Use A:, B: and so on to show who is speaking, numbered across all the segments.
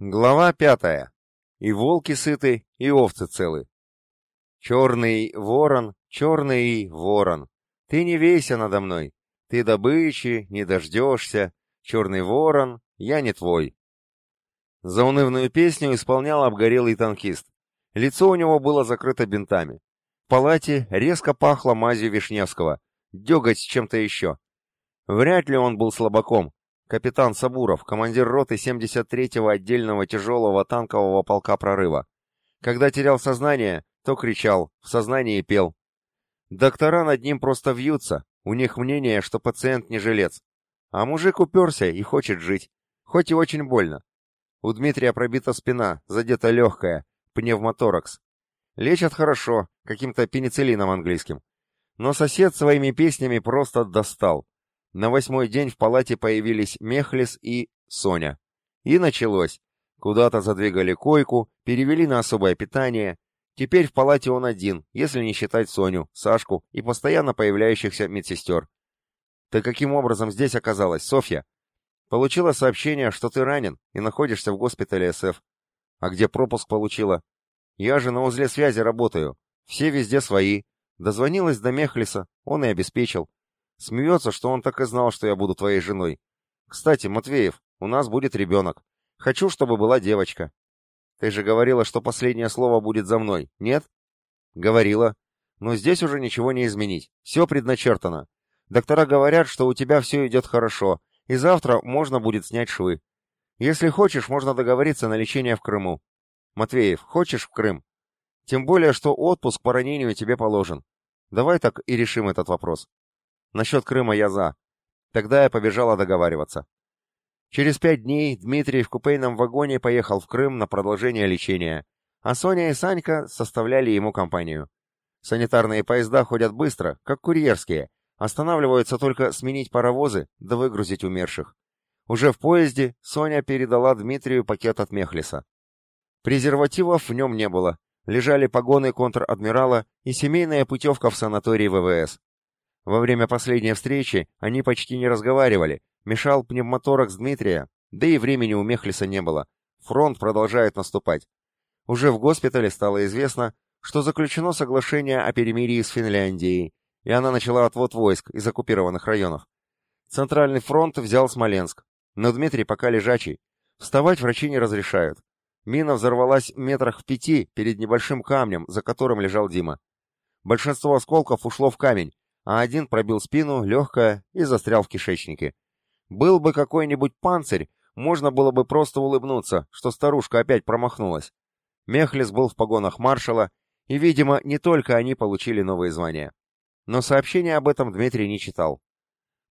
A: Глава пятая. И волки сыты, и овцы целы. Черный ворон, черный ворон, ты не вейся надо мной, ты добычи не дождешься, черный ворон, я не твой. Заунывную песню исполнял обгорелый танкист. Лицо у него было закрыто бинтами. В палате резко пахло мазью Вишневского, деготь с чем-то еще. Вряд ли он был слабаком, Капитан Сабуров, командир роты 73-го отдельного тяжелого танкового полка прорыва. Когда терял сознание, то кричал, в сознании пел. Доктора над ним просто вьются, у них мнение, что пациент не жилец. А мужик уперся и хочет жить, хоть и очень больно. У Дмитрия пробита спина, задета легкая, пневмоторакс. Лечат хорошо, каким-то пенициллином английским. Но сосед своими песнями просто достал. На восьмой день в палате появились Мехлис и Соня. И началось. Куда-то задвигали койку, перевели на особое питание. Теперь в палате он один, если не считать Соню, Сашку и постоянно появляющихся медсестер. Ты каким образом здесь оказалась, Софья? Получила сообщение, что ты ранен и находишься в госпитале СФ. А где пропуск получила? Я же на узле связи работаю. Все везде свои. Дозвонилась до Мехлиса, он и обеспечил. Смеется, что он так и знал, что я буду твоей женой. Кстати, Матвеев, у нас будет ребенок. Хочу, чтобы была девочка. Ты же говорила, что последнее слово будет за мной, нет? Говорила. Но здесь уже ничего не изменить. Все предначертано. Доктора говорят, что у тебя все идет хорошо, и завтра можно будет снять швы. Если хочешь, можно договориться на лечение в Крыму. Матвеев, хочешь в Крым? Тем более, что отпуск по ранению тебе положен. Давай так и решим этот вопрос. Насчет Крыма я за. Тогда я побежала договариваться. Через пять дней Дмитрий в купейном вагоне поехал в Крым на продолжение лечения, а Соня и Санька составляли ему компанию. Санитарные поезда ходят быстро, как курьерские, останавливаются только сменить паровозы да выгрузить умерших. Уже в поезде Соня передала Дмитрию пакет от Мехлиса. Презервативов в нем не было, лежали погоны контр-адмирала и семейная путевка в санаторий ВВС. Во время последней встречи они почти не разговаривали, мешал пневмоторакс Дмитрия, да и времени у Мехлиса не было. Фронт продолжает наступать. Уже в госпитале стало известно, что заключено соглашение о перемирии с Финляндией, и она начала отвод войск из оккупированных районов. Центральный фронт взял Смоленск, но Дмитрий пока лежачий. Вставать врачи не разрешают. Мина взорвалась метрах в пяти перед небольшим камнем, за которым лежал Дима. Большинство осколков ушло в камень, а один пробил спину, легкое, и застрял в кишечнике. Был бы какой-нибудь панцирь, можно было бы просто улыбнуться, что старушка опять промахнулась. Мехлис был в погонах маршала, и, видимо, не только они получили новые звания. Но сообщения об этом Дмитрий не читал.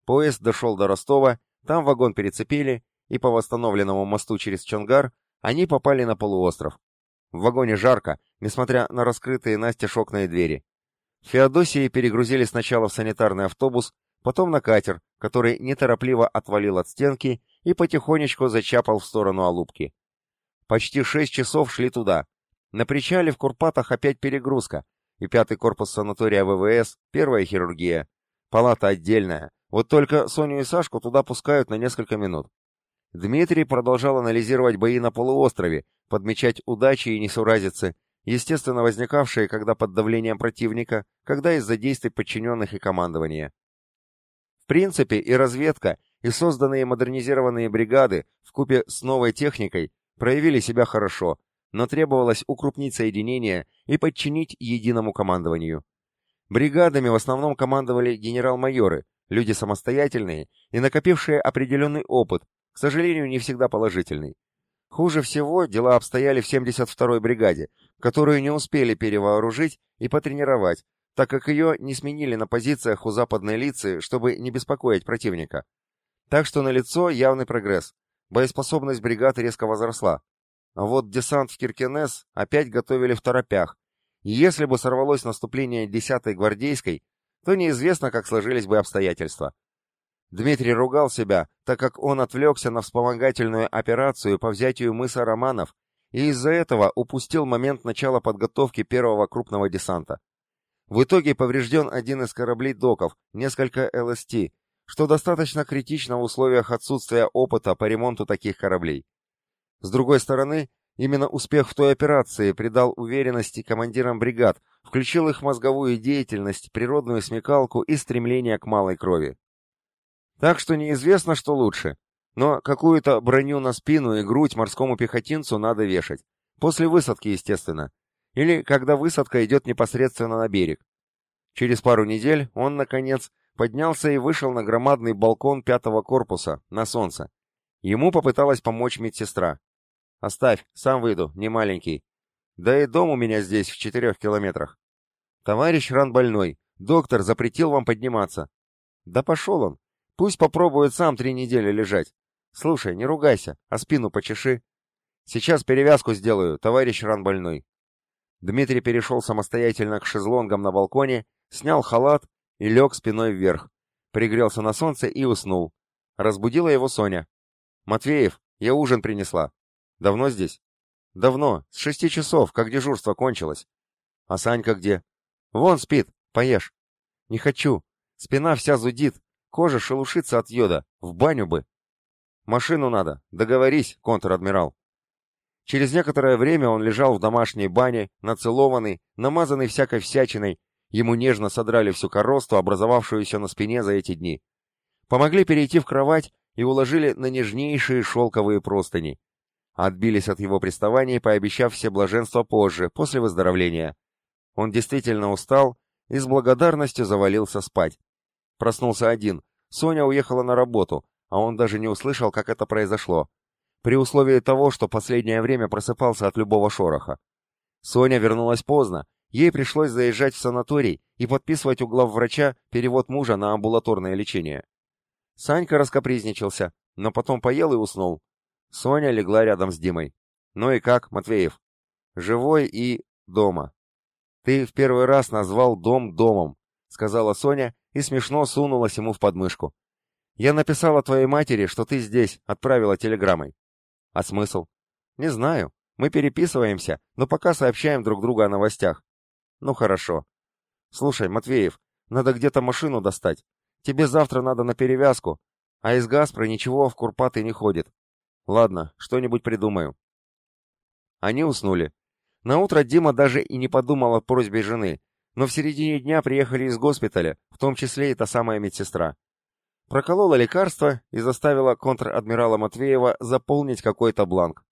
A: Поезд дошел до Ростова, там вагон перецепили, и по восстановленному мосту через Чонгар они попали на полуостров. В вагоне жарко, несмотря на раскрытые настежь окна и двери. Феодосии перегрузили сначала в санитарный автобус, потом на катер, который неторопливо отвалил от стенки и потихонечку зачапал в сторону Алубки. Почти шесть часов шли туда. На причале в Курпатах опять перегрузка, и пятый корпус санатория ВВС, первая хирургия. Палата отдельная, вот только Соню и Сашку туда пускают на несколько минут. Дмитрий продолжал анализировать бои на полуострове, подмечать удачи и несуразицы, естественно возникавшие когда под давлением противника, когда из-за действий подчиненных и командования. В принципе, и разведка, и созданные модернизированные бригады в купе с новой техникой проявили себя хорошо, но требовалось укрупнить соединение и подчинить единому командованию. Бригадами в основном командовали генерал-майоры, люди самостоятельные и накопившие определенный опыт, к сожалению, не всегда положительный. Хуже всего дела обстояли в 72-й бригаде, которую не успели перевооружить и потренировать, так как ее не сменили на позициях у западной лицы, чтобы не беспокоить противника. Так что налицо явный прогресс. Боеспособность бригад резко возросла. А вот десант в Киркенес опять готовили в торопях. И если бы сорвалось наступление 10-й гвардейской, то неизвестно, как сложились бы обстоятельства. Дмитрий ругал себя, так как он отвлекся на вспомогательную операцию по взятию мыса Романов и из-за этого упустил момент начала подготовки первого крупного десанта. В итоге поврежден один из кораблей доков, несколько ЛСТ, что достаточно критично в условиях отсутствия опыта по ремонту таких кораблей. С другой стороны, именно успех в той операции придал уверенности командирам бригад, включил их мозговую деятельность, природную смекалку и стремление к малой крови. Так что неизвестно, что лучше, но какую-то броню на спину и грудь морскому пехотинцу надо вешать. После высадки, естественно. Или когда высадка идет непосредственно на берег. Через пару недель он, наконец, поднялся и вышел на громадный балкон пятого корпуса, на солнце. Ему попыталась помочь медсестра. «Оставь, сам выйду, не маленький. Да и дом у меня здесь, в четырех километрах. Товарищ ран больной, доктор запретил вам подниматься». «Да пошел он. Пусть попробует сам три недели лежать. Слушай, не ругайся, а спину почеши. Сейчас перевязку сделаю, товарищ ран больной». Дмитрий перешел самостоятельно к шезлонгам на балконе, снял халат и лег спиной вверх. Пригрелся на солнце и уснул. Разбудила его Соня. «Матвеев, я ужин принесла. Давно здесь?» «Давно, с шести часов, как дежурство кончилось». «А Санька где?» «Вон спит, поешь». «Не хочу. Спина вся зудит, кожа шелушится от йода. В баню бы». «Машину надо. Договорись, контр-адмирал». Через некоторое время он лежал в домашней бане, нацелованный, намазанный всякой всячиной, ему нежно содрали всю коросту, образовавшуюся на спине за эти дни. Помогли перейти в кровать и уложили на нежнейшие шелковые простыни. Отбились от его приставаний, пообещав все блаженства позже, после выздоровления. Он действительно устал и с благодарностью завалился спать. Проснулся один. Соня уехала на работу, а он даже не услышал, как это произошло при условии того, что последнее время просыпался от любого шороха. Соня вернулась поздно, ей пришлось заезжать в санаторий и подписывать у главврача перевод мужа на амбулаторное лечение. Санька раскопризничался, но потом поел и уснул. Соня легла рядом с Димой. «Ну и как, Матвеев?» «Живой и дома». «Ты в первый раз назвал дом домом», — сказала Соня и смешно сунулась ему в подмышку. «Я написала твоей матери, что ты здесь, отправила телеграммой. А смысл? Не знаю. Мы переписываемся, но пока сообщаем друг другу о новостях. Ну хорошо. Слушай, Матвеев, надо где-то машину достать. Тебе завтра надо на перевязку, а из Гаспра ничего в Курпаты не ходит. Ладно, что-нибудь придумаю. Они уснули. Наутро Дима даже и не подумал о просьбе жены, но в середине дня приехали из госпиталя, в том числе и та самая медсестра проколола лекарство и заставила контр-адмирала Матвеева заполнить какой-то бланк.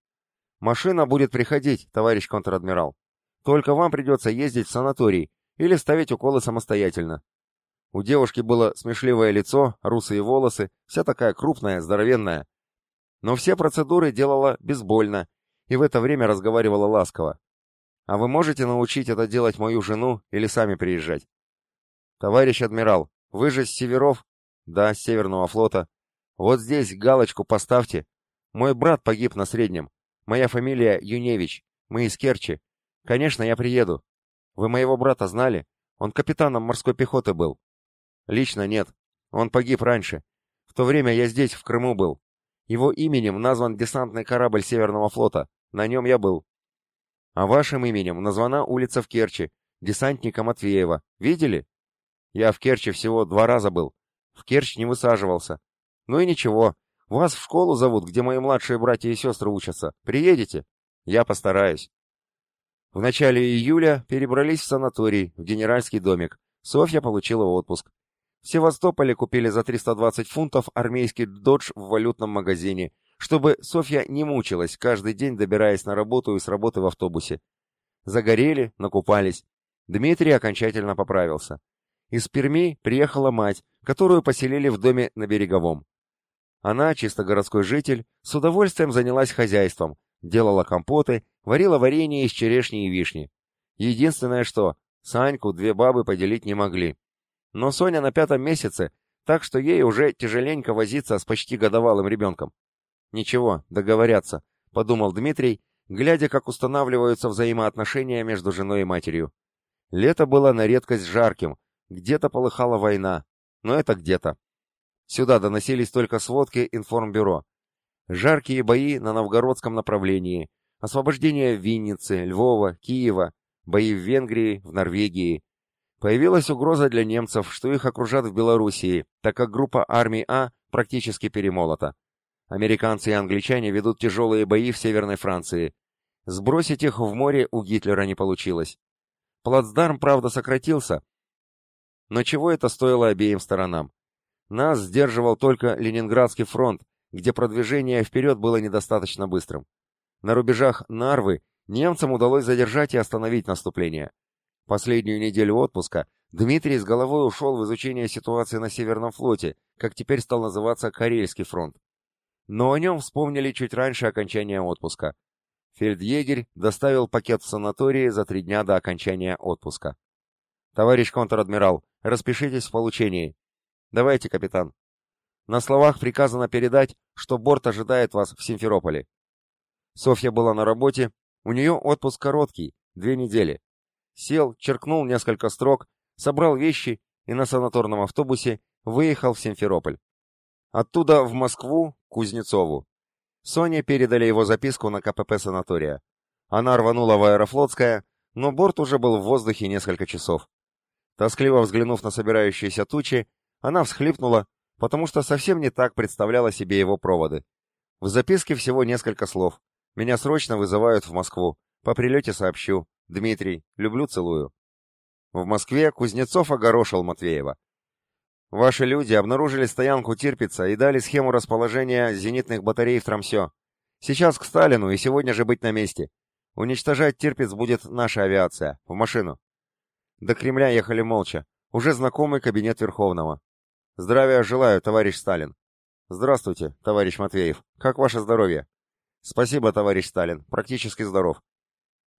A: «Машина будет приходить, товарищ контр-адмирал. Только вам придется ездить в санаторий или ставить уколы самостоятельно». У девушки было смешливое лицо, русые волосы, вся такая крупная, здоровенная. Но все процедуры делала безбольно и в это время разговаривала ласково. «А вы можете научить это делать мою жену или сами приезжать?» «Товарищ адмирал, вы же с Северов да, с Северного флота. Вот здесь галочку поставьте. Мой брат погиб на среднем. Моя фамилия Юневич. Мы из Керчи. Конечно, я приеду. Вы моего брата знали? Он капитаном морской пехоты был. Лично нет. Он погиб раньше. В то время я здесь, в Крыму был. Его именем назван десантный корабль Северного флота. На нем я был. А вашим именем названа улица в Керчи, десантника Матвеева. Видели? Я в Керчи всего два раза был. В Керчь не высаживался. Ну и ничего. Вас в школу зовут, где мои младшие братья и сестры учатся. Приедете? Я постараюсь. В начале июля перебрались в санаторий, в генеральский домик. Софья получила отпуск. В Севастополе купили за 320 фунтов армейский додж в валютном магазине, чтобы Софья не мучилась, каждый день добираясь на работу и с работы в автобусе. Загорели, накупались. Дмитрий окончательно поправился. Из Перми приехала мать, которую поселили в доме на Береговом. Она, чисто городской житель, с удовольствием занялась хозяйством, делала компоты, варила варенье из черешни и вишни. Единственное что, Саньку две бабы поделить не могли. Но Соня на пятом месяце, так что ей уже тяжеленько возиться с почти годовалым ребенком. Ничего, договорятся, подумал Дмитрий, глядя, как устанавливаются взаимоотношения между женой и матерью. Лето было на редкость жарким, где-то полыхала война, но это где-то. Сюда доносились только сводки информбюро. Жаркие бои на новгородском направлении, освобождение Винницы, Львова, Киева, бои в Венгрии, в Норвегии. Появилась угроза для немцев, что их окружат в Белоруссии, так как группа армий А практически перемолота. Американцы и англичане ведут тяжелые бои в Северной Франции. Сбросить их в море у Гитлера не получилось. Плацдарм, правда, сократился, но чего это стоило обеим сторонам? Нас сдерживал только Ленинградский фронт, где продвижение вперед было недостаточно быстрым. На рубежах Нарвы немцам удалось задержать и остановить наступление. Последнюю неделю отпуска Дмитрий с головой ушел в изучение ситуации на Северном флоте, как теперь стал называться Карельский фронт. Но о нем вспомнили чуть раньше окончания отпуска. Фельдъегерь доставил пакет в санатории за три дня до окончания отпуска. «Товарищ контр-адмирал, распишитесь в получении». «Давайте, капитан». На словах приказано передать, что борт ожидает вас в Симферополе. Софья была на работе, у нее отпуск короткий, две недели. Сел, черкнул несколько строк, собрал вещи и на санаторном автобусе выехал в Симферополь. Оттуда в Москву, Кузнецову. Соне передали его записку на КПП санатория. Она рванула в Аэрофлотское, но борт уже был в воздухе несколько часов. Тоскливо взглянув на собирающиеся тучи, она всхлипнула, потому что совсем не так представляла себе его проводы. В записке всего несколько слов. «Меня срочно вызывают в Москву. По прилете сообщу. Дмитрий, люблю, целую». В Москве Кузнецов огорошил Матвеева. «Ваши люди обнаружили стоянку Тирпица и дали схему расположения зенитных батарей в Трамсё. Сейчас к Сталину и сегодня же быть на месте. Уничтожать Тирпиц будет наша авиация. В машину». До Кремля ехали молча. Уже знакомый кабинет Верховного. Здравия желаю, товарищ Сталин. Здравствуйте, товарищ Матвеев. Как ваше здоровье? Спасибо, товарищ Сталин. Практически здоров.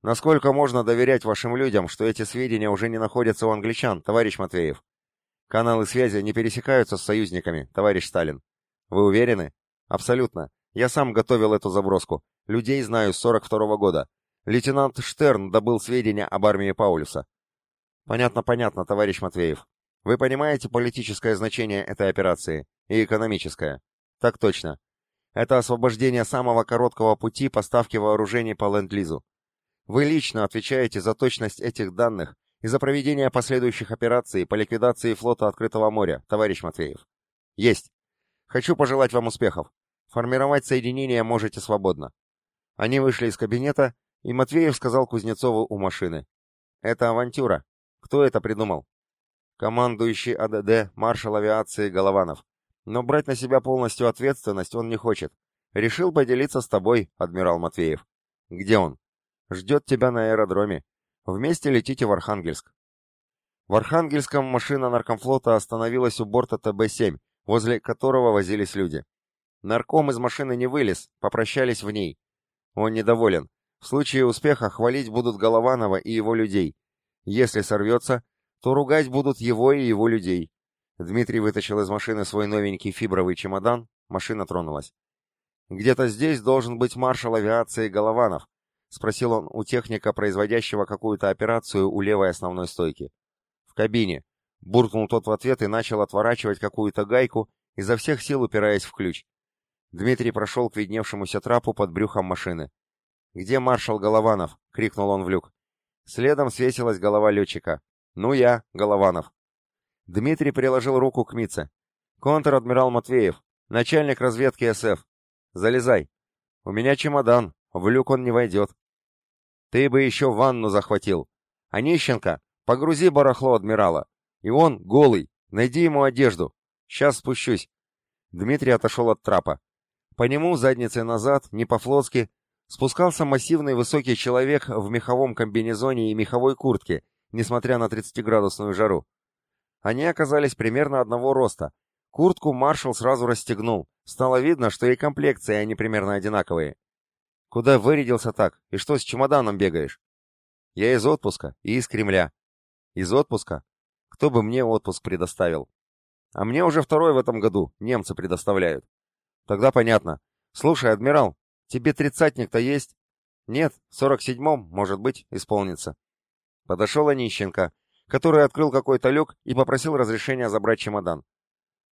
A: Насколько можно доверять вашим людям, что эти сведения уже не находятся у англичан, товарищ Матвеев? Каналы связи не пересекаются с союзниками, товарищ Сталин. Вы уверены? Абсолютно. Я сам готовил эту заброску. Людей знаю с 42 -го года. Лейтенант Штерн добыл сведения об армии Паулюса. Понятно, понятно, товарищ Матвеев. Вы понимаете политическое значение этой операции и экономическое? Так точно. Это освобождение самого короткого пути поставки вооружений по Ленд-Лизу. Вы лично отвечаете за точность этих данных и за проведение последующих операций по ликвидации флота открытого моря, товарищ Матвеев. Есть. Хочу пожелать вам успехов. Формировать соединение можете свободно. Они вышли из кабинета, и Матвеев сказал Кузнецову у машины. Это авантюра. Кто это придумал? Командующий АДД, маршал авиации Голованов. Но брать на себя полностью ответственность он не хочет. Решил поделиться с тобой, адмирал Матвеев. Где он? Ждет тебя на аэродроме. Вместе летите в Архангельск. В Архангельском машина наркомфлота остановилась у борта ТБ-7, возле которого возились люди. Нарком из машины не вылез, попрощались в ней. Он недоволен. В случае успеха хвалить будут Голованова и его людей. Если сорвется, то ругать будут его и его людей. Дмитрий вытащил из машины свой новенький фибровый чемодан, машина тронулась. «Где-то здесь должен быть маршал авиации Голованов», — спросил он у техника, производящего какую-то операцию у левой основной стойки. «В кабине», — буркнул тот в ответ и начал отворачивать какую-то гайку, изо всех сил упираясь в ключ. Дмитрий прошел к видневшемуся трапу под брюхом машины. «Где маршал Голованов?» — крикнул он в люк. Следом свесилась голова летчика. «Ну я, Голованов». Дмитрий приложил руку к Митце. «Контр-адмирал Матвеев, начальник разведки СФ. Залезай. У меня чемодан, в люк он не войдет». «Ты бы еще ванну захватил. Онищенко, погрузи барахло адмирала. И он голый, найди ему одежду. Сейчас спущусь». Дмитрий отошел от трапа. По нему, задницей назад, не по-флотски, спускался массивный высокий человек в меховом комбинезоне и меховой куртке, несмотря на 30-градусную жару. Они оказались примерно одного роста. Куртку маршал сразу расстегнул. Стало видно, что и комплекции они примерно одинаковые. Куда вырядился так? И что с чемоданом бегаешь? Я из отпуска и из Кремля. Из отпуска? Кто бы мне отпуск предоставил? А мне уже второй в этом году немцы предоставляют. Тогда понятно. Слушай, адмирал, тебе тридцатник-то есть? Нет, в сорок седьмом, может быть, исполнится. Подошел Онищенко, который открыл какой-то люк и попросил разрешения забрать чемодан.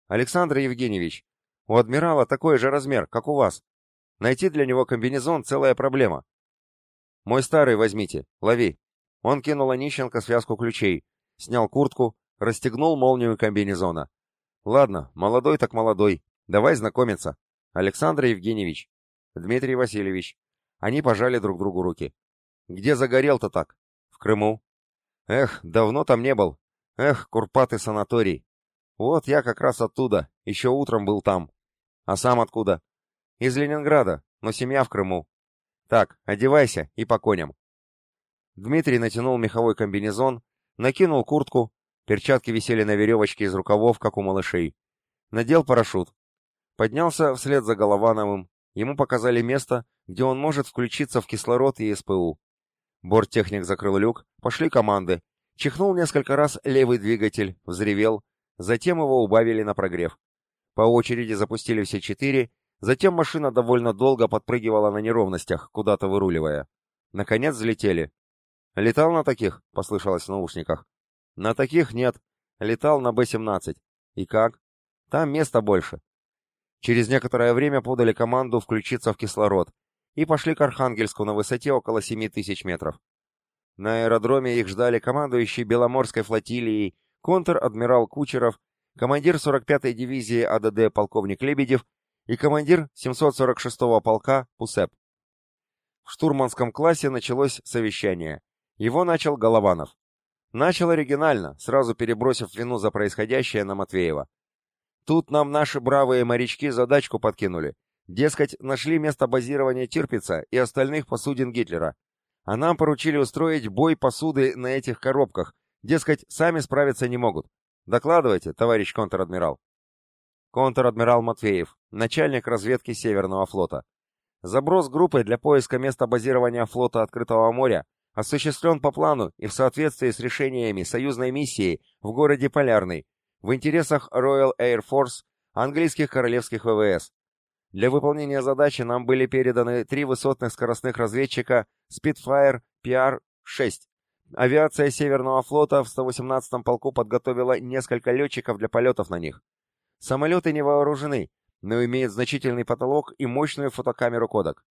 A: «Александр Евгеньевич, у адмирала такой же размер, как у вас. Найти для него комбинезон — целая проблема». «Мой старый возьмите, лови». Он кинул Онищенко связку ключей, снял куртку, расстегнул молнию комбинезона. «Ладно, молодой так молодой, давай знакомиться. Александр Евгеньевич. Дмитрий Васильевич. Они пожали друг другу руки. Где загорел-то так? В Крыму. Эх, давно там не был. Эх, курпатый санаторий. Вот я как раз оттуда, еще утром был там. А сам откуда? Из Ленинграда, но семья в Крыму. Так, одевайся и по коням. Дмитрий натянул меховой комбинезон, накинул куртку, перчатки висели на веревочке из рукавов, как у малышей. Надел парашют. Поднялся вслед за Головановым. Ему показали место, где он может включиться в кислород и СПУ. Борттехник закрыл люк, пошли команды. Чихнул несколько раз левый двигатель, взревел, затем его убавили на прогрев. По очереди запустили все четыре, затем машина довольно долго подпрыгивала на неровностях, куда-то выруливая. Наконец взлетели. «Летал на таких?» — послышалось в наушниках. «На таких нет. Летал на Б-17. И как?» «Там места больше». Через некоторое время подали команду включиться в кислород и пошли к Архангельску на высоте около 7 тысяч метров. На аэродроме их ждали командующий Беломорской флотилией контр-адмирал Кучеров, командир 45-й дивизии АДД полковник Лебедев и командир 746-го полка Пусеп. В штурманском классе началось совещание. Его начал Голованов. Начал оригинально, сразу перебросив вину за происходящее на Матвеева. Тут нам наши бравые морячки задачку подкинули. Дескать, нашли место базирования Тирпица и остальных посудин Гитлера. А нам поручили устроить бой посуды на этих коробках. Дескать, сами справиться не могут. Докладывайте, товарищ контр-адмирал. Контр-адмирал Матвеев, начальник разведки Северного флота. Заброс группы для поиска места базирования флота Открытого моря осуществлен по плану и в соответствии с решениями союзной миссии в городе Полярный, в интересах Royal Air Force, английских королевских ВВС. Для выполнения задачи нам были переданы три высотных скоростных разведчика Spitfire PR-6. Авиация Северного флота в 118-м полку подготовила несколько летчиков для полетов на них. Самолеты не вооружены, но имеют значительный потолок и мощную фотокамеру кодек.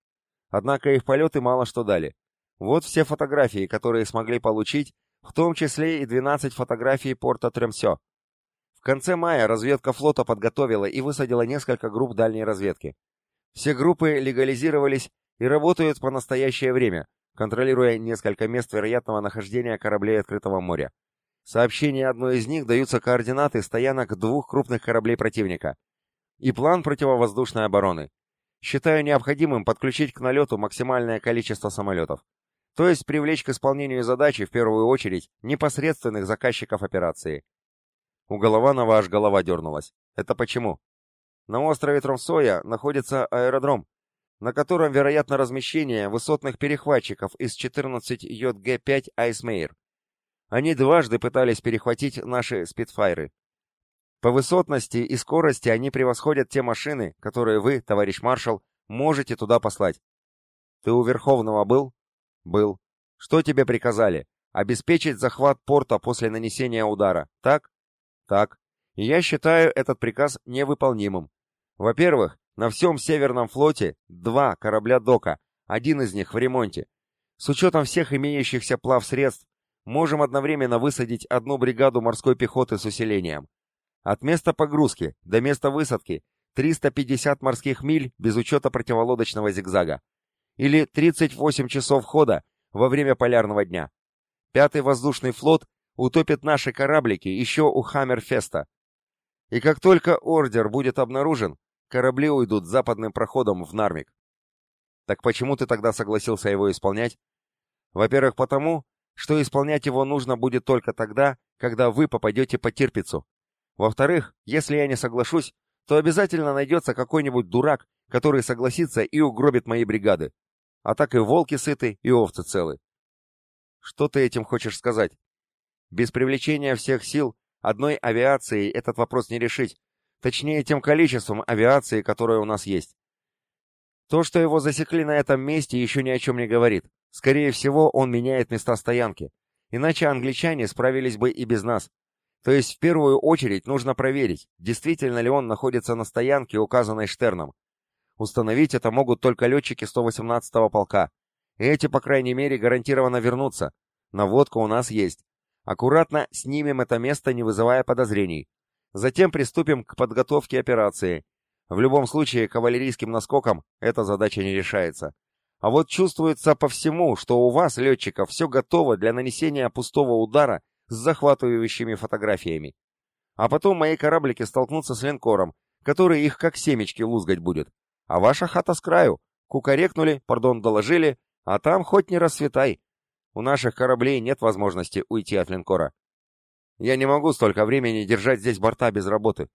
A: Однако их полеты мало что дали. Вот все фотографии, которые смогли получить, в том числе и 12 фотографий порта Тремсё. В конце мая разведка флота подготовила и высадила несколько групп дальней разведки. Все группы легализировались и работают по настоящее время, контролируя несколько мест вероятного нахождения кораблей открытого моря. Сообщения одной из них даются координаты стоянок двух крупных кораблей противника и план противовоздушной обороны. Считаю необходимым подключить к налету максимальное количество самолетов то есть привлечь к исполнению задачи в первую очередь непосредственных заказчиков операции. У Голованова аж голова дернулась. Это почему? На острове Тромсоя находится аэродром, на котором вероятно размещение высотных перехватчиков из 14 ЙГ-5 Айсмейр. Они дважды пытались перехватить наши спидфайры. По высотности и скорости они превосходят те машины, которые вы, товарищ маршал, можете туда послать. Ты у Верховного был? Был. Что тебе приказали? Обеспечить захват порта после нанесения удара, так? Так. Я считаю этот приказ невыполнимым. Во-первых, на всем Северном флоте два корабля Дока, один из них в ремонте. С учетом всех имеющихся плавсредств, можем одновременно высадить одну бригаду морской пехоты с усилением. От места погрузки до места высадки 350 морских миль без учета противолодочного зигзага или 38 часов хода во время полярного дня. Пятый воздушный флот утопит наши кораблики еще у Хаммерфеста. И как только ордер будет обнаружен, корабли уйдут западным проходом в Нармик. Так почему ты тогда согласился его исполнять? Во-первых, потому, что исполнять его нужно будет только тогда, когда вы попадете по Тирпицу. Во-вторых, если я не соглашусь, то обязательно найдется какой-нибудь дурак, который согласится и угробит мои бригады. А так и волки сыты, и овцы целы. Что ты этим хочешь сказать? Без привлечения всех сил одной авиацией этот вопрос не решить. Точнее, тем количеством авиации, которое у нас есть. То, что его засекли на этом месте, еще ни о чем не говорит. Скорее всего, он меняет места стоянки. Иначе англичане справились бы и без нас. То есть в первую очередь нужно проверить, действительно ли он находится на стоянке, указанной Штерном. Установить это могут только летчики 118-го полка. Эти, по крайней мере, гарантированно вернутся. Наводка у нас есть. Аккуратно снимем это место, не вызывая подозрений. Затем приступим к подготовке операции. В любом случае, кавалерийским наскоком эта задача не решается. А вот чувствуется по всему, что у вас, летчиков, все готово для нанесения пустого удара с захватывающими фотографиями. А потом мои кораблики столкнутся с линкором, который их как семечки лузгать будет. А ваша хата с краю. Кукарекнули, пардон, доложили, а там хоть не расцветай. У наших кораблей нет возможности уйти от линкора. Я не могу столько времени держать здесь борта без работы.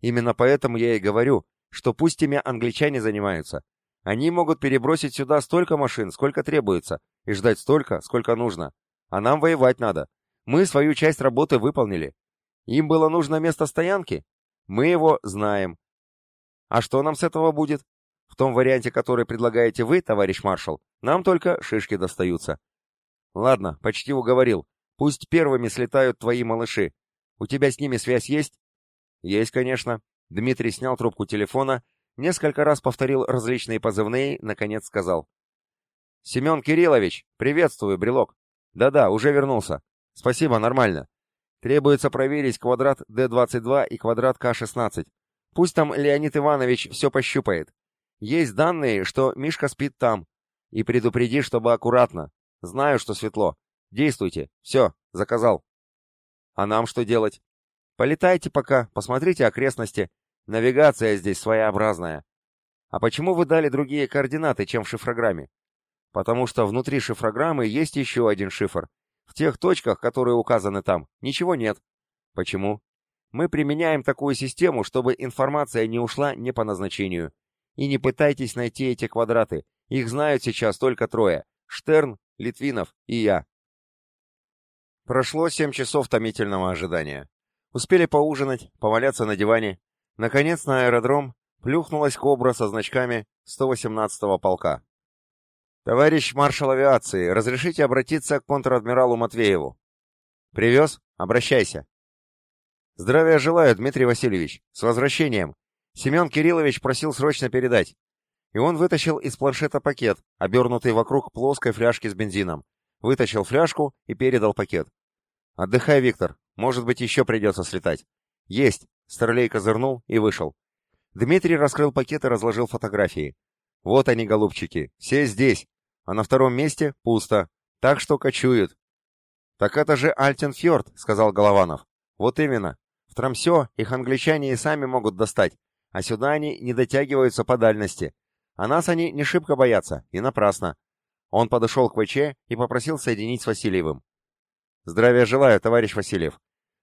A: Именно поэтому я и говорю, что пусть ими англичане занимаются. Они могут перебросить сюда столько машин, сколько требуется, и ждать столько, сколько нужно. А нам воевать надо. Мы свою часть работы выполнили. Им было нужно место стоянки? Мы его знаем. А что нам с этого будет? В том варианте, который предлагаете вы, товарищ маршал, нам только шишки достаются. Ладно, почти уговорил. Пусть первыми слетают твои малыши. У тебя с ними связь есть? Есть, конечно. Дмитрий снял трубку телефона, несколько раз повторил различные позывные, наконец сказал. «Семен Кириллович, приветствую, Брелок. Да-да, уже вернулся. Спасибо, нормально. Требуется проверить квадрат D22 и квадрат К-16. Пусть там Леонид Иванович все пощупает. Есть данные, что Мишка спит там. И предупреди, чтобы аккуратно. Знаю, что светло. Действуйте. Все, заказал. А нам что делать? Полетайте пока, посмотрите окрестности. Навигация здесь своеобразная. А почему вы дали другие координаты, чем в шифрограмме? Потому что внутри шифрограммы есть еще один шифр. В тех точках, которые указаны там, ничего нет. Почему? Мы применяем такую систему, чтобы информация не ушла не по назначению. И не пытайтесь найти эти квадраты. Их знают сейчас только трое. Штерн, Литвинов и я. Прошло семь часов томительного ожидания. Успели поужинать, поваляться на диване. Наконец на аэродром плюхнулась кобра со значками 118-го полка. «Товарищ маршал авиации, разрешите обратиться к контр-адмиралу Матвееву?» «Привез? Обращайся». «Здравия желаю, Дмитрий Васильевич. С возвращением. Семен Кириллович просил срочно передать». И он вытащил из планшета пакет, обернутый вокруг плоской фляжки с бензином. Вытащил фляжку и передал пакет. «Отдыхай, Виктор. Может быть, еще придется слетать». «Есть!» — Старлей козырнул и вышел. Дмитрий раскрыл пакет и разложил фотографии. «Вот они, голубчики, все здесь, а на втором месте пусто, так что кочуют». «Так это же Альтенфьорд», — сказал Голованов. «Вот именно. В Трамсё их англичане и сами могут достать, а сюда они не дотягиваются по дальности. А нас они не шибко боятся, и напрасно. Он подошел к ВЧ и попросил соединить с Васильевым. «Здравия желаю, товарищ Васильев.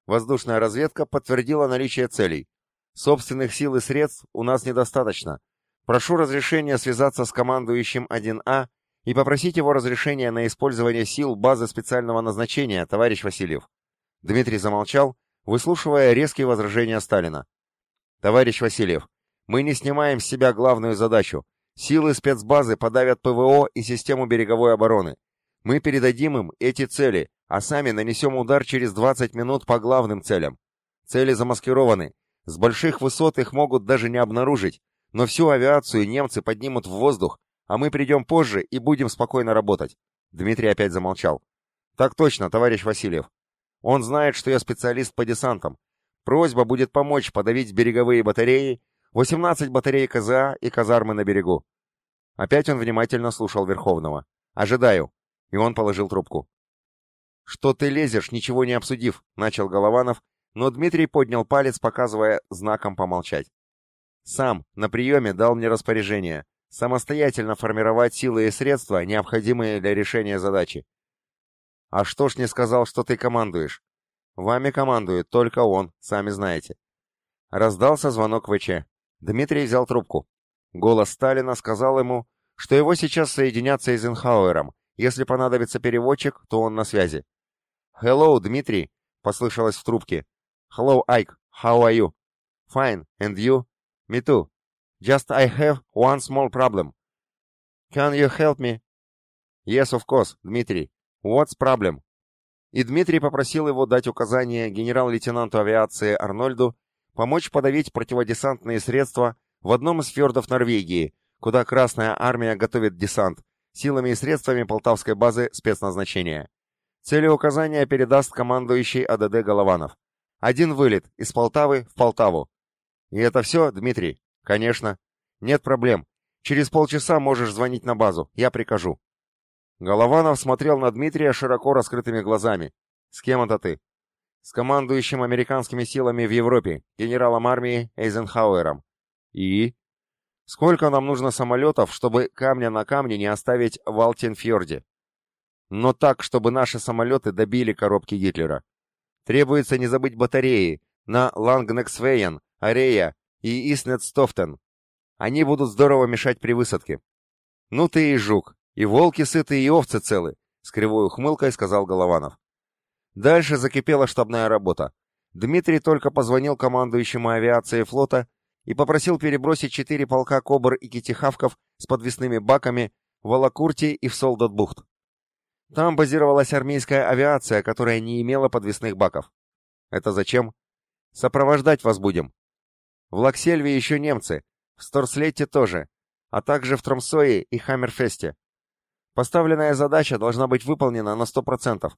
A: Воздушная разведка подтвердила наличие целей. Собственных сил и средств у нас недостаточно. Прошу разрешения связаться с командующим 1А и попросить его разрешения на использование сил базы специального назначения, товарищ Васильев». Дмитрий замолчал, выслушивая резкие возражения Сталина. «Товарищ Васильев, мы не снимаем с себя главную задачу Силы спецбазы подавят ПВО и систему береговой обороны. Мы передадим им эти цели, а сами нанесем удар через 20 минут по главным целям. Цели замаскированы. С больших высот их могут даже не обнаружить, но всю авиацию немцы поднимут в воздух, а мы придем позже и будем спокойно работать. Дмитрий опять замолчал. Так точно, товарищ Васильев. Он знает, что я специалист по десантам. Просьба будет помочь подавить береговые батареи 18 батарей КЗА и казармы на берегу. Опять он внимательно слушал Верховного. «Ожидаю». И он положил трубку. «Что ты лезешь, ничего не обсудив?» — начал Голованов, но Дмитрий поднял палец, показывая знаком помолчать. «Сам на приеме дал мне распоряжение самостоятельно формировать силы и средства, необходимые для решения задачи. А что ж не сказал, что ты командуешь? Вами командует только он, сами знаете. Раздался звонок ВЧ. Дмитрий взял трубку. Голос Сталина сказал ему, что его сейчас соединят с Эйзенхауэром. Если понадобится переводчик, то он на связи. «Hello, Дмитрий!» — послышалось в трубке. «Hello, Ike. How are you?» «Fine. And you?» «Me too. Just I have one small problem. Can you help me?» «Yes, of course, Дмитрий. What's problem?» И Дмитрий попросил его дать указание генерал-лейтенанту авиации Арнольду помочь подавить противодесантные средства в одном из фьордов Норвегии, куда Красная Армия готовит десант, силами и средствами Полтавской базы спецназначения. Целеуказания передаст командующий АДД Голованов. Один вылет из Полтавы в Полтаву. И это все, Дмитрий. Конечно. Нет проблем. Через полчаса можешь звонить на базу. Я прикажу. Голованов смотрел на Дмитрия широко раскрытыми глазами. С кем это ты? С командующим американскими силами в Европе, генералом армии Эйзенхауэром. И? Сколько нам нужно самолетов, чтобы камня на камне не оставить в Алтенфьорде? Но так, чтобы наши самолеты добили коробки Гитлера. Требуется не забыть батареи на Лангнексвейен, Арея и Иснетстофтен. Они будут здорово мешать при высадке. Ну ты и жук, и волки сыты, и овцы целы, с кривой ухмылкой сказал Голованов. Дальше закипела штабная работа. Дмитрий только позвонил командующему авиации флота и попросил перебросить четыре полка «Кобр» и «Китихавков» с подвесными баками в Алакурти и в Солдатбухт. Там базировалась армейская авиация, которая не имела подвесных баков. Это зачем? Сопровождать вас будем. В Лаксельве еще немцы, в Сторслете тоже, а также в Тромсое и Хаммерфесте. Поставленная задача должна быть выполнена на 100%.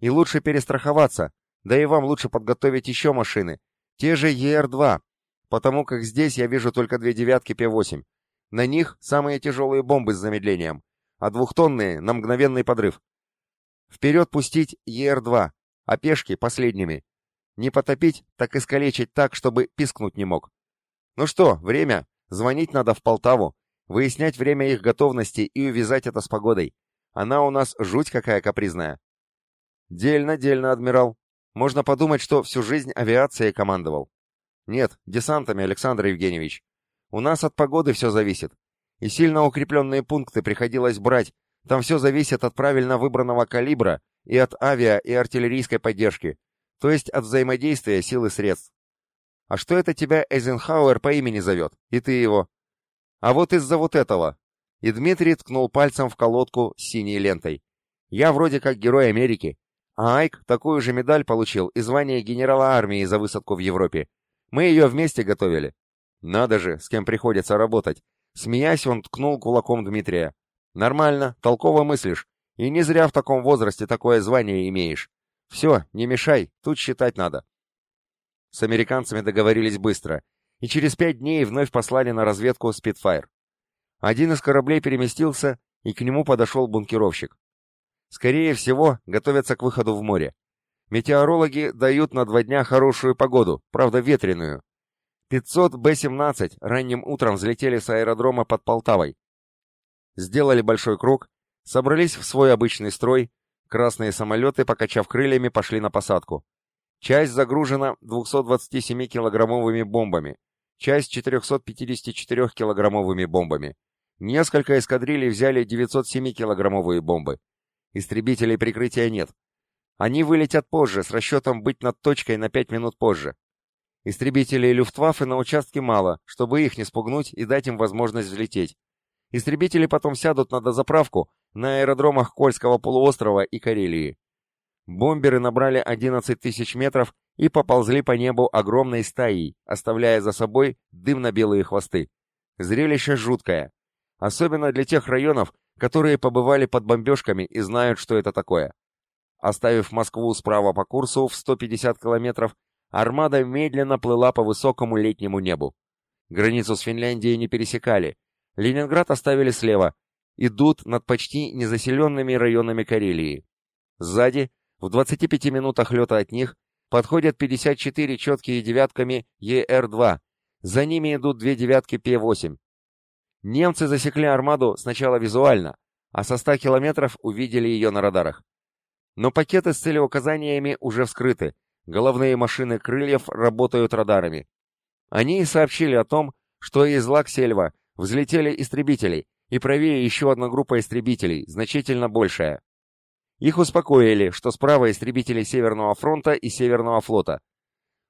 A: И лучше перестраховаться, да и вам лучше подготовить еще машины, те же ЕР-2, потому как здесь я вижу только две девятки П-8. На них самые тяжелые бомбы с замедлением, а двухтонные на мгновенный подрыв. Вперед пустить ЕР-2, а пешки последними. Не потопить, так искалечить так, чтобы пискнуть не мог. Ну что, время. Звонить надо в Полтаву, выяснять время их готовности и увязать это с погодой. Она у нас жуть какая капризная. Дельно, дельно, адмирал. Можно подумать, что всю жизнь авиацией командовал. Нет, десантами, Александр Евгеньевич. У нас от погоды все зависит. И сильно укрепленные пункты приходилось брать, там все зависит от правильно выбранного калибра и от авиа и артиллерийской поддержки, то есть от взаимодействия сил и средств. А что это тебя Эйзенхауэр по имени зовет, и ты его? А вот из-за вот этого. И Дмитрий ткнул пальцем в колодку с синей лентой. Я вроде как герой Америки, а Айк такую же медаль получил и звание генерала армии за высадку в Европе. Мы ее вместе готовили. Надо же, с кем приходится работать. Смеясь, он ткнул кулаком Дмитрия. Нормально, толково мыслишь. И не зря в таком возрасте такое звание имеешь. Все, не мешай, тут считать надо. С американцами договорились быстро, и через пять дней вновь послали на разведку Спитфайр. Один из кораблей переместился, и к нему подошел бункеровщик. Скорее всего, готовятся к выходу в море. Метеорологи дают на два дня хорошую погоду, правда ветреную. 500 Б-17 ранним утром взлетели с аэродрома под Полтавой сделали большой круг, собрались в свой обычный строй, красные самолеты, покачав крыльями, пошли на посадку. Часть загружена 227-килограммовыми бомбами, часть 454-килограммовыми бомбами. Несколько эскадрилей взяли 907-килограммовые бомбы. Истребителей прикрытия нет. Они вылетят позже, с расчетом быть над точкой на 5 минут позже. Истребителей Люфтваффе на участке мало, чтобы их не спугнуть и дать им возможность взлететь. Истребители потом сядут на дозаправку на аэродромах Кольского полуострова и Карелии. Бомберы набрали 11 тысяч метров и поползли по небу огромной стаей, оставляя за собой дымно-белые хвосты. Зрелище жуткое. Особенно для тех районов, которые побывали под бомбежками и знают, что это такое. Оставив Москву справа по курсу в 150 километров, армада медленно плыла по высокому летнему небу. Границу с Финляндией не пересекали, Ленинград оставили слева, идут над почти незаселенными районами Карелии. Сзади, в 25 минутах лета от них, подходят 54 четкие девятками ЕР-2, за ними идут две девятки П-8. Немцы засекли армаду сначала визуально, а со 100 километров увидели ее на радарах. Но пакеты с целеуказаниями уже вскрыты, головные машины крыльев работают радарами. Они и сообщили о том, что из Лаксельва Взлетели истребители, и правее еще одна группа истребителей, значительно большая. Их успокоили, что справа истребители Северного фронта и Северного флота.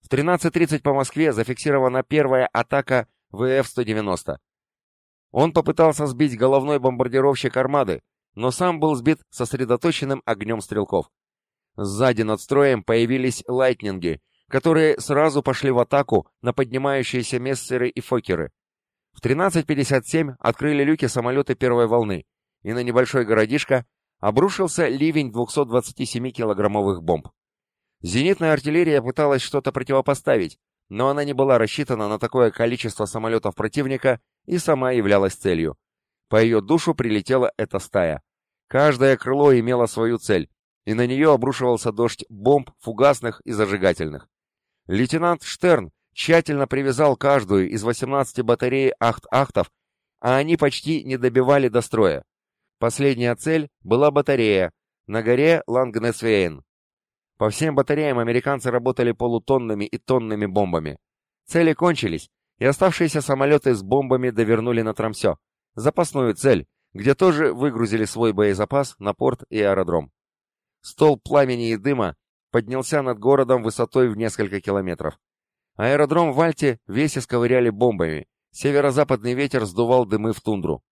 A: В 13.30 по Москве зафиксирована первая атака ВФ-190. Он попытался сбить головной бомбардировщик армады, но сам был сбит сосредоточенным огнем стрелков. Сзади над строем появились лайтнинги, которые сразу пошли в атаку на поднимающиеся мессеры и фокеры. В 13.57 открыли люки самолеты первой волны, и на небольшой городишко обрушился ливень 227-килограммовых бомб. Зенитная артиллерия пыталась что-то противопоставить, но она не была рассчитана на такое количество самолетов противника и сама являлась целью. По ее душу прилетела эта стая. Каждое крыло имело свою цель, и на нее обрушивался дождь бомб, фугасных и зажигательных. Лейтенант Штерн тщательно привязал каждую из 18 батарей ахт-ахтов, а они почти не добивали до строя. Последняя цель была батарея на горе Лангнесвейн. По всем батареям американцы работали полутонными и тонными бомбами. Цели кончились, и оставшиеся самолеты с бомбами довернули на Трамсё, запасную цель, где тоже выгрузили свой боезапас на порт и аэродром. Столб пламени и дыма поднялся над городом высотой в несколько километров. Аэродром в Альте весь исковыряли бомбами, северо-западный ветер сдувал дымы в тундру.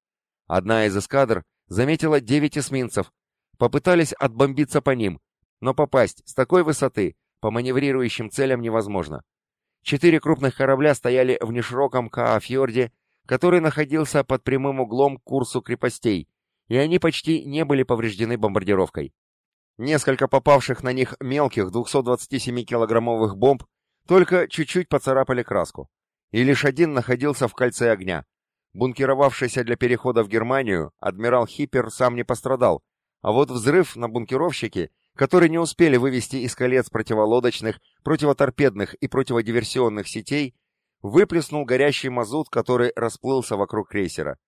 A: Одна из эскадр заметила девять эсминцев, попытались отбомбиться по ним, но попасть с такой высоты по маневрирующим целям невозможно. Четыре крупных корабля стояли в нешироком Каафьорде, который находился под прямым углом к курсу крепостей, и они почти не были повреждены бомбардировкой. Несколько попавших на них мелких 227-килограммовых бомб только чуть-чуть поцарапали краску. И лишь один находился в кольце огня. Бункеровавшийся для перехода в Германию, адмирал Хиппер сам не пострадал, а вот взрыв на бункеровщике которые не успели вывести из колец противолодочных, противоторпедных и противодиверсионных сетей, выплеснул горящий мазут, который расплылся вокруг крейсера.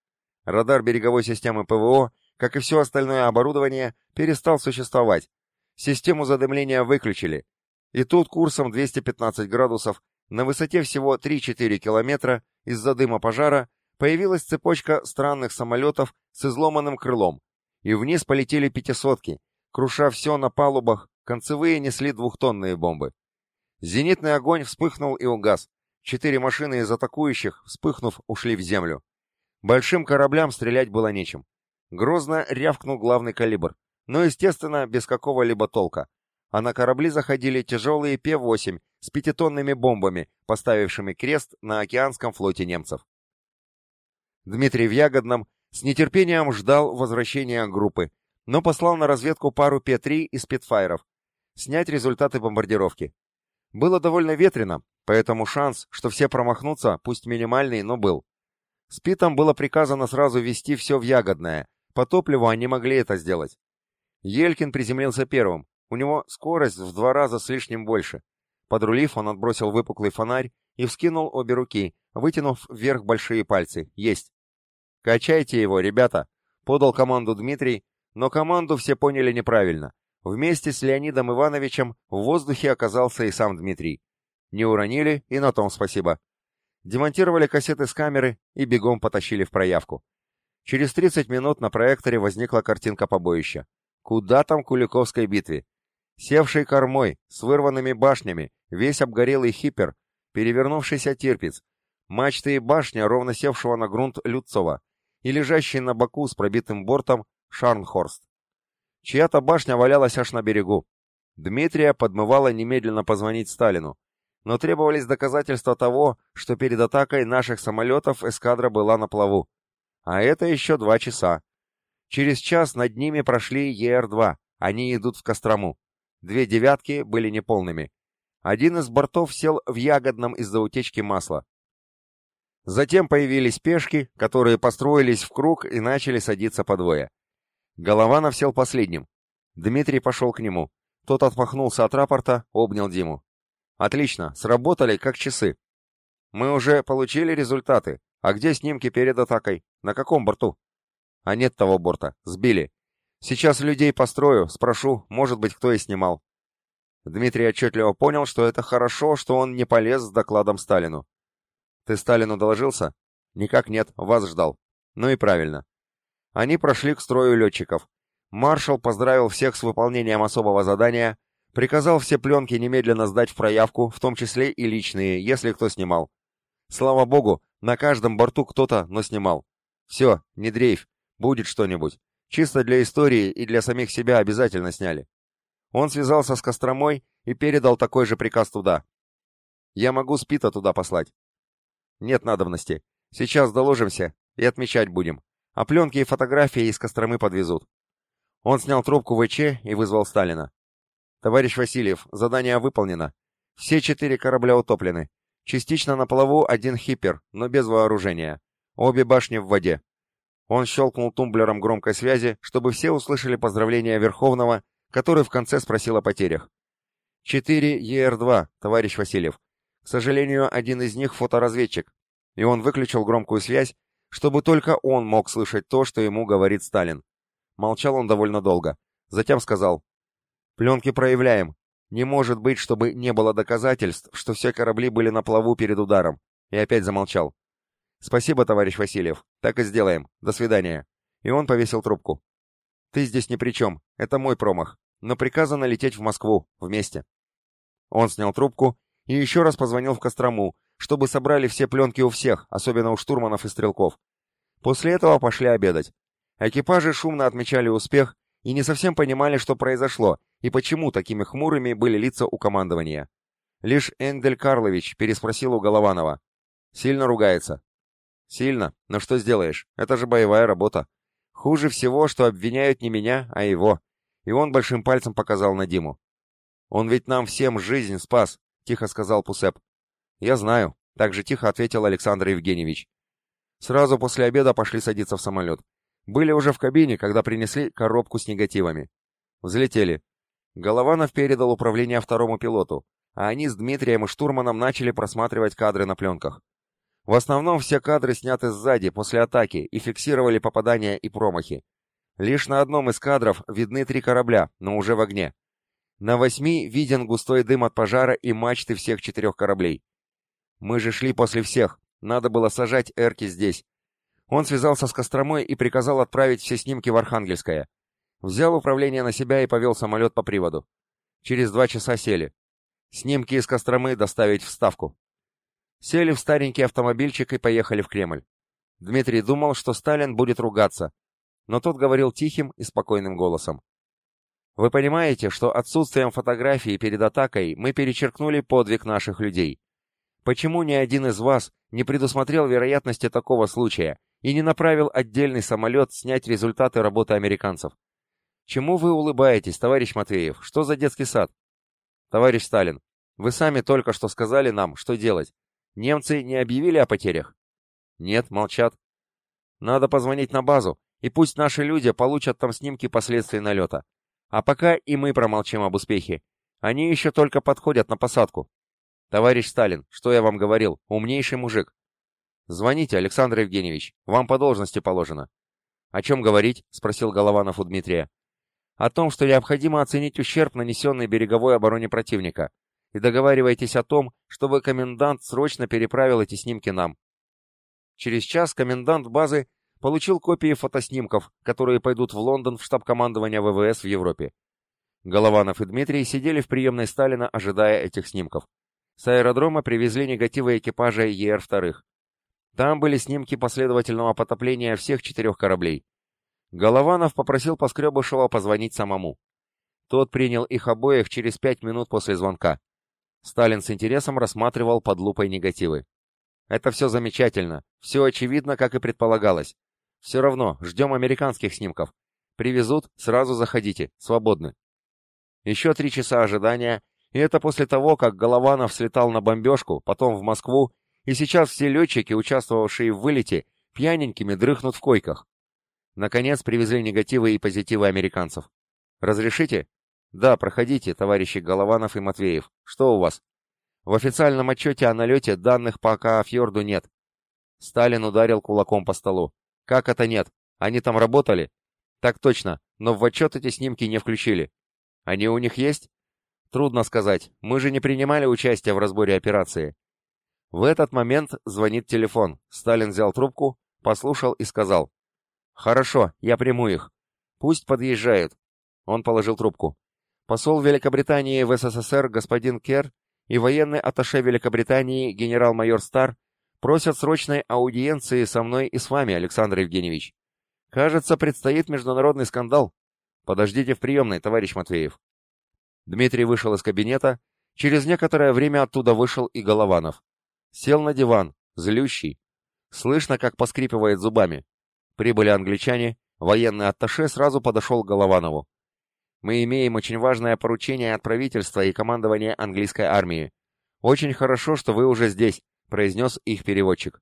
A: Радар береговой системы ПВО, как и все остальное оборудование, перестал существовать. Систему задымления выключили. И тут курсом 215 градусов, на высоте всего 3-4 километра, из-за дыма пожара, появилась цепочка странных самолетов с изломанным крылом, и вниз полетели пятисотки, Круша все на палубах, концевые несли двухтонные бомбы. Зенитный огонь вспыхнул и угас. Четыре машины из атакующих, вспыхнув, ушли в землю. Большим кораблям стрелять было нечем. Грозно рявкнул главный калибр, но, естественно, без какого-либо толка. А на корабли заходили тяжелые П-8 с пятитонными бомбами, поставившими крест на океанском флоте немцев. Дмитрий в Ягодном с нетерпением ждал возвращения группы, но послал на разведку пару П-3 и спитфайров, снять результаты бомбардировки. Было довольно ветрено, поэтому шанс, что все промахнутся, пусть минимальный, но был. Спитам было приказано сразу вести все в Ягодное, по топливу они могли это сделать. Елькин приземлился первым, у него скорость в два раза с лишним больше. Подрулив, он отбросил выпуклый фонарь и вскинул обе руки, вытянув вверх большие пальцы. Есть. «Качайте его, ребята!» — подал команду Дмитрий, но команду все поняли неправильно. Вместе с Леонидом Ивановичем в воздухе оказался и сам Дмитрий. Не уронили, и на том спасибо. Демонтировали кассеты с камеры и бегом потащили в проявку. Через 30 минут на проекторе возникла картинка побоища. Куда там Куликовской битве? Севший кормой, с вырванными башнями, весь обгорелый хипер, перевернувшийся терпец, мачты и башня ровно севшего на грунт Люцова и лежащий на боку с пробитым бортом Шарнхорст. Чья-то башня валялась аж на берегу. Дмитрия подмывало немедленно позвонить Сталину, но требовались доказательства того, что перед атакой наших самолетов эскадра была на плаву. А это еще два часа. Через час над ними прошли ЕР-2, они идут в Кострому. Две «девятки» были неполными. Один из бортов сел в ягодном из-за утечки масла. Затем появились пешки, которые построились в круг и начали садиться по двое. Голованов сел последним. Дмитрий пошел к нему. Тот отмахнулся от рапорта, обнял Диму. «Отлично, сработали как часы. Мы уже получили результаты. А где снимки перед атакой? На каком борту?» «А нет того борта. Сбили. Сейчас людей построю, спрошу, может быть, кто и снимал». Дмитрий отчетливо понял, что это хорошо, что он не полез с докладом Сталину. «Ты Сталину доложился?» «Никак нет, вас ждал». «Ну и правильно. Они прошли к строю летчиков. Маршал поздравил всех с выполнением особого задания, приказал все пленки немедленно сдать в проявку, в том числе и личные, если кто снимал. Слава богу, на каждом борту кто-то, но снимал. Все, не дрейф, будет что-нибудь. Чисто для истории и для самих себя обязательно сняли. Он связался с Костромой и передал такой же приказ туда. Я могу Спита туда послать. Нет надобности. Сейчас доложимся и отмечать будем а пленки и фотографии из Костромы подвезут. Он снял трубку ВЧ и вызвал Сталина. «Товарищ Васильев, задание выполнено. Все четыре корабля утоплены. Частично на плаву один хиппер, но без вооружения. Обе башни в воде. Он щелкнул тумблером громкой связи, чтобы все услышали поздравления Верховного, который в конце спросил о потерях. «Четыре ЕР-2, товарищ Васильев. К сожалению, один из них фоторазведчик». И он выключил громкую связь, чтобы только он мог слышать то, что ему говорит Сталин. Молчал он довольно долго. Затем сказал, «Пленки проявляем. Не может быть, чтобы не было доказательств, что все корабли были на плаву перед ударом». И опять замолчал. «Спасибо, товарищ Васильев. Так и сделаем. До свидания». И он повесил трубку. «Ты здесь ни при чем. Это мой промах. Но приказано лететь в Москву. Вместе». Он снял трубку и еще раз позвонил в Кострому, чтобы собрали все пленки у всех, особенно у штурманов и стрелков. После этого пошли обедать. Экипажи шумно отмечали успех и не совсем понимали, что произошло и почему такими хмурыми были лица у командования. Лишь Эндель Карлович переспросил у Голованова. «Сильно ругается?» «Сильно. Но что сделаешь? Это же боевая работа. Хуже всего, что обвиняют не меня, а его». И он большим пальцем показал на Диму. «Он ведь нам всем жизнь спас», — тихо сказал Пусеп. «Я знаю», — так же тихо ответил Александр Евгеньевич. Сразу после обеда пошли садиться в самолет. Были уже в кабине, когда принесли коробку с негативами. Взлетели. Голованов передал управление второму пилоту, а они с Дмитрием и штурманом начали просматривать кадры на пленках. В основном все кадры сняты сзади, после атаки, и фиксировали попадания и промахи. Лишь на одном из кадров видны три корабля, но уже в огне. На восьми виден густой дым от пожара и мачты всех четырех кораблей. Мы же шли после всех, надо было сажать эрки здесь. Он связался с Костромой и приказал отправить все снимки в Архангельское. Взял управление на себя и повел самолет по приводу. Через два часа сели. Снимки из Костромы доставить в Ставку. Сели в старенький автомобильчик и поехали в Кремль. Дмитрий думал, что Сталин будет ругаться, но тот говорил тихим и спокойным голосом. Вы понимаете, что отсутствием фотографии перед атакой мы перечеркнули подвиг наших людей. Почему ни один из вас не предусмотрел вероятности такого случая и не направил отдельный самолет снять результаты работы американцев? Чему вы улыбаетесь, товарищ Матвеев? Что за детский сад? Товарищ Сталин, вы сами только что сказали нам, что делать. Немцы не объявили о потерях? Нет, молчат. Надо позвонить на базу, и пусть наши люди получат там снимки последствий налета. А пока и мы промолчим об успехе. Они еще только подходят на посадку. «Товарищ Сталин, что я вам говорил? Умнейший мужик!» «Звоните, Александр Евгеньевич, вам по должности положено». «О чем говорить?» — спросил Голованов у Дмитрия. «О том, что необходимо оценить ущерб, нанесенный береговой обороне противника, и договаривайтесь о том, чтобы комендант срочно переправил эти снимки нам». Через час комендант базы получил копии фотоснимков, которые пойдут в Лондон в штаб командования ВВС в Европе. Голованов и Дмитрий сидели в приемной Сталина, ожидая этих снимков. С аэродрома привезли негативы экипажа ЕР-2. Там были снимки последовательного потопления всех четырех кораблей. Голованов попросил Поскребышева позвонить самому. Тот принял их обоих через пять минут после звонка. Сталин с интересом рассматривал под лупой негативы. «Это все замечательно, все очевидно, как и предполагалось. Все равно, ждем американских снимков. Привезут, сразу заходите, свободны». Еще три часа ожидания, и это после того, как Голованов слетал на бомбежку, потом в Москву, и сейчас все летчики, участвовавшие в вылете, пьяненькими дрыхнут в койках. Наконец привезли негативы и позитивы американцев. «Разрешите?» «Да, проходите, товарищи Голованов и Матвеев. Что у вас?» «В официальном отчете о налете данных по Каафьорду нет». Сталин ударил кулаком по столу. «Как это нет? Они там работали?» «Так точно, но в отчет эти снимки не включили». «Они у них есть?» Трудно сказать, мы же не принимали участие в разборе операции. В этот момент звонит телефон. Сталин взял трубку, послушал и сказал. «Хорошо, я приму их. Пусть подъезжают». Он положил трубку. Посол Великобритании в СССР господин Кер и военный атташе Великобритании генерал-майор Стар просят срочной аудиенции со мной и с вами, Александр Евгеньевич. Кажется, предстоит международный скандал. Подождите в приемной, товарищ Матвеев. Дмитрий вышел из кабинета, через некоторое время оттуда вышел и Голованов. Сел на диван, злющий. Слышно, как поскрипывает зубами. Прибыли англичане, военный атташе сразу подошел к Голованову. «Мы имеем очень важное поручение от правительства и командования английской армии. «Очень хорошо, что вы уже здесь», — произнес их переводчик.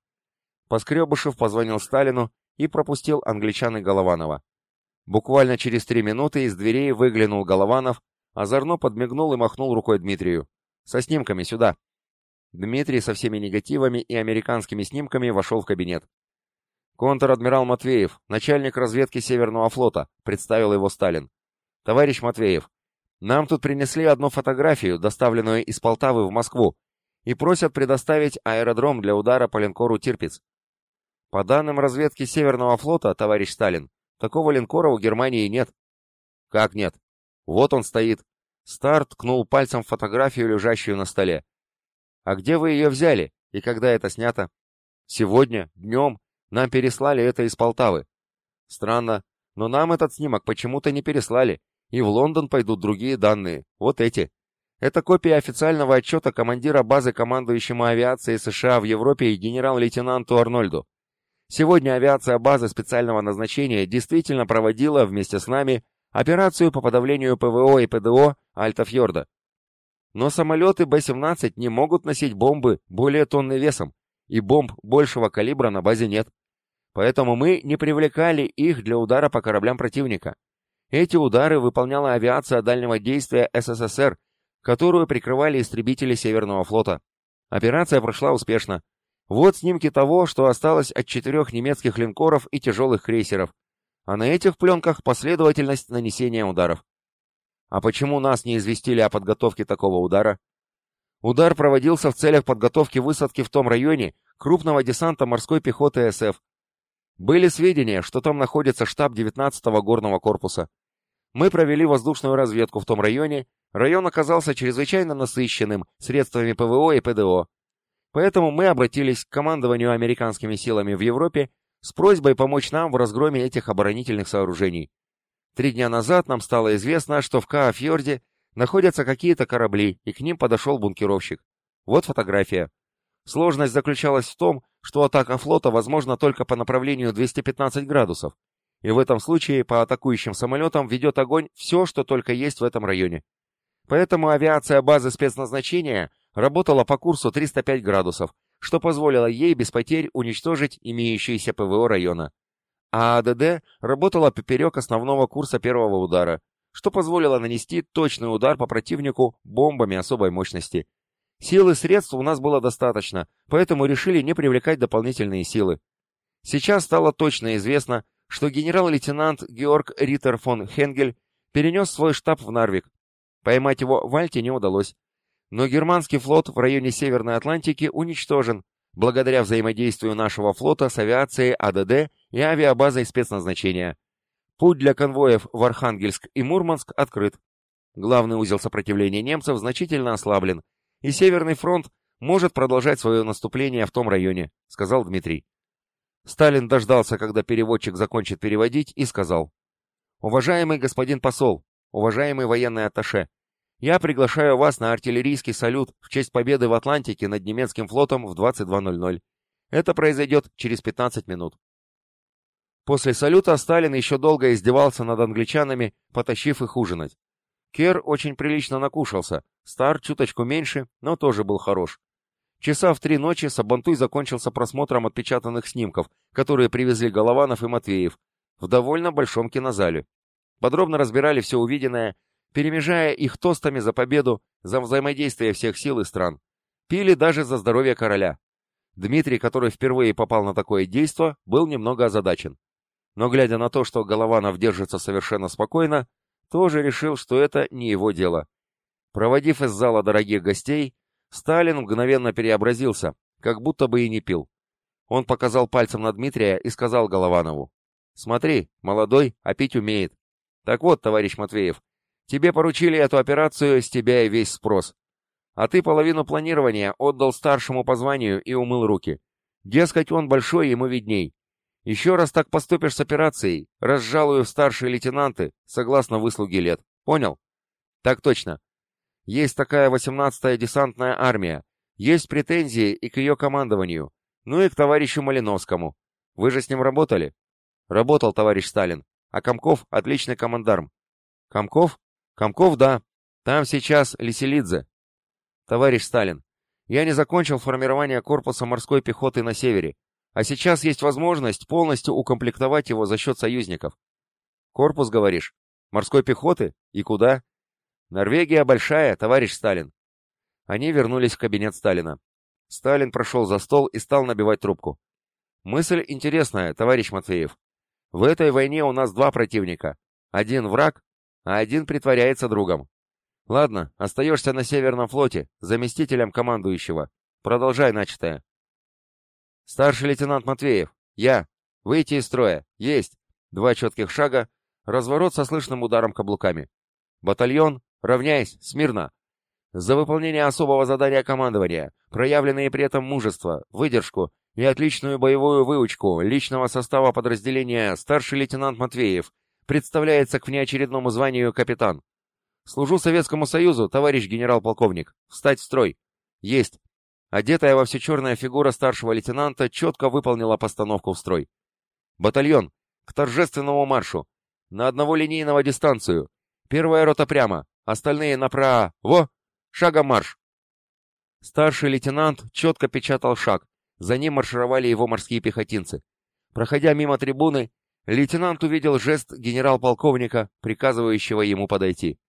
A: Поскребышев позвонил Сталину и пропустил англичан и Голованова. Буквально через три минуты из дверей выглянул Голованов, озорно подмигнул и махнул рукой Дмитрию. «Со снимками сюда!» Дмитрий со всеми негативами и американскими снимками вошел в кабинет. «Контр-адмирал Матвеев, начальник разведки Северного флота», — представил его Сталин. «Товарищ Матвеев, нам тут принесли одну фотографию, доставленную из Полтавы в Москву, и просят предоставить аэродром для удара по линкору «Тирпиц». По данным разведки Северного флота, товарищ Сталин, такого линкора у Германии нет. Как нет? Вот он стоит. Стар ткнул пальцем фотографию, лежащую на столе. А где вы ее взяли? И когда это снято? Сегодня, днем, нам переслали это из Полтавы. Странно, но нам этот снимок почему-то не переслали, и в Лондон пойдут другие данные, вот эти. Это копия официального отчета командира базы командующему авиацией США в Европе генерал-лейтенанту Арнольду. Сегодня авиация базы специального назначения действительно проводила вместе с нами операцию по подавлению ПВО и ПДО Альтафьорда. Но самолеты Б-17 не могут носить бомбы более тонны весом, и бомб большего калибра на базе нет. Поэтому мы не привлекали их для удара по кораблям противника. Эти удары выполняла авиация дальнего действия СССР, которую прикрывали истребители Северного флота. Операция прошла успешно. Вот снимки того, что осталось от четырех немецких линкоров и тяжелых крейсеров. А на этих пленках последовательность нанесения ударов. А почему нас не известили о подготовке такого удара? Удар проводился в целях подготовки высадки в том районе крупного десанта морской пехоты СФ. Были сведения, что там находится штаб 19-го горного корпуса. Мы провели воздушную разведку в том районе, район оказался чрезвычайно насыщенным средствами ПВО и ПДО. Поэтому мы обратились к командованию американскими силами в Европе с просьбой помочь нам в разгроме этих оборонительных сооружений. Три дня назад нам стало известно, что в Каафьорде находятся какие-то корабли, и к ним подошел бункеровщик. Вот фотография. Сложность заключалась в том, что атака флота возможна только по направлению 215 градусов, и в этом случае по атакующим самолетам ведет огонь все, что только есть в этом районе. Поэтому авиация базы спецназначения работала по курсу 305 градусов, что позволило ей без потерь уничтожить имеющиеся ПВО района. А АДД работала поперек основного курса первого удара, что позволило нанести точный удар по противнику бомбами особой мощности. Сил и средств у нас было достаточно, поэтому решили не привлекать дополнительные силы. Сейчас стало точно известно, что генерал-лейтенант Георг Риттер фон Хенгель перенес свой штаб в Нарвик. Поймать его в Альте не удалось. Но германский флот в районе Северной Атлантики уничтожен, благодаря взаимодействию нашего флота с авиацией АДД и авиабазой спецназначения. Путь для конвоев в Архангельск и Мурманск открыт. Главный узел сопротивления немцев значительно ослаблен, и Северный фронт может продолжать свое наступление в том районе, сказал Дмитрий. Сталин дождался, когда переводчик закончит переводить, и сказал. «Уважаемый господин посол, уважаемый военный атташе, я приглашаю вас на артиллерийский салют в честь победы в Атлантике над немецким флотом в 22.00. Это произойдет через 15 минут». После салюта Сталин еще долго издевался над англичанами, потащив их ужинать. Кер очень прилично накушался, Стар чуточку меньше, но тоже был хорош. Часа в три ночи Сабантуй закончился просмотром отпечатанных снимков, которые привезли Голованов и Матвеев, в довольно большом кинозале. Подробно разбирали все увиденное, перемежая их тостами за победу, за взаимодействие всех сил и стран. Пили даже за здоровье короля. Дмитрий, который впервые попал на такое действо, был немного озадачен. Но глядя на то, что Голованов держится совершенно спокойно, тоже решил, что это не его дело. Проводив из зала дорогих гостей, Сталин мгновенно преобразился, как будто бы и не пил. Он показал пальцем на Дмитрия и сказал Голованову. «Смотри, молодой, а пить умеет. Так вот, товарищ Матвеев, тебе поручили эту операцию, с тебя и весь спрос. А ты половину планирования отдал старшему по званию и умыл руки. Дескать, он большой, ему видней. Еще раз так поступишь с операцией, разжалую старшие лейтенанты, согласно выслуге лет. Понял? Так точно. Есть такая 18-я десантная армия. Есть претензии и к ее командованию. Ну и к товарищу Малиновскому. Вы же с ним работали? Работал, товарищ Сталин. А Комков — отличный командарм. Комков? Комков, да. Там сейчас Лиселидзе. Товарищ Сталин, Я не закончил формирование корпуса морской пехоты на севере, а сейчас есть возможность полностью укомплектовать его за счет союзников. Корпус, говоришь? Морской пехоты? И куда? Норвегия большая, товарищ Сталин. Они вернулись в кабинет Сталина. Сталин прошел за стол и стал набивать трубку. Мысль интересная, товарищ Матвеев. В этой войне у нас два противника. Один враг, а один притворяется другом. Ладно, остаешься на Северном флоте, заместителем командующего. Продолжай начатое. Старший лейтенант Матвеев, я. Выйти из строя. Есть. Два четких шага, разворот со слышным ударом каблуками. Батальон, равняйсь, смирно. За выполнение особого задания командования, проявленные при этом мужество, выдержку и отличную боевую выучку личного состава подразделения старший лейтенант Матвеев представляется к внеочередному званию капитан. Служу Советскому Союзу, товарищ генерал-полковник. Встать в строй. Есть. Одетая во все черная фигура старшего лейтенанта четко выполнила постановку в строй. Батальон. К торжественному маршу. На одного линейного дистанцию. Первая рота прямо. Остальные направо. Во! Шагом марш! Старший лейтенант четко печатал шаг. За ним маршировали его морские пехотинцы. Проходя мимо трибуны, лейтенант увидел жест генерал-полковника, приказывающего ему подойти.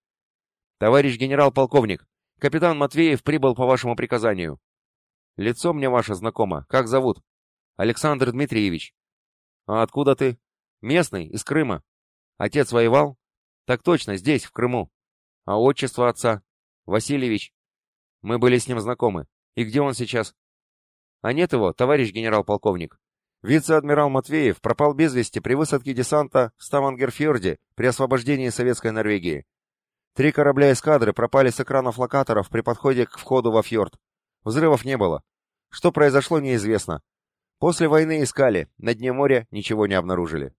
A: «Товарищ генерал-полковник, капитан Матвеев прибыл по вашему приказанию. Лицо мне ваше знакомо. Как зовут? Александр Дмитриевич. А откуда ты? Местный, из Крыма. Отец воевал? Так точно, здесь, в Крыму. А отчество отца? Васильевич. Мы были с ним знакомы. И где он сейчас? А нет его, товарищ генерал-полковник. Вице-адмирал Матвеев пропал без вести при высадке десанта в Ставангерфьорде при освобождении Советской Норвегии. Три корабля эскадры пропали с экранов локаторов при подходе к входу во фьорд. Взрывов не было. Что произошло, неизвестно. После войны искали, на дне моря ничего не обнаружили.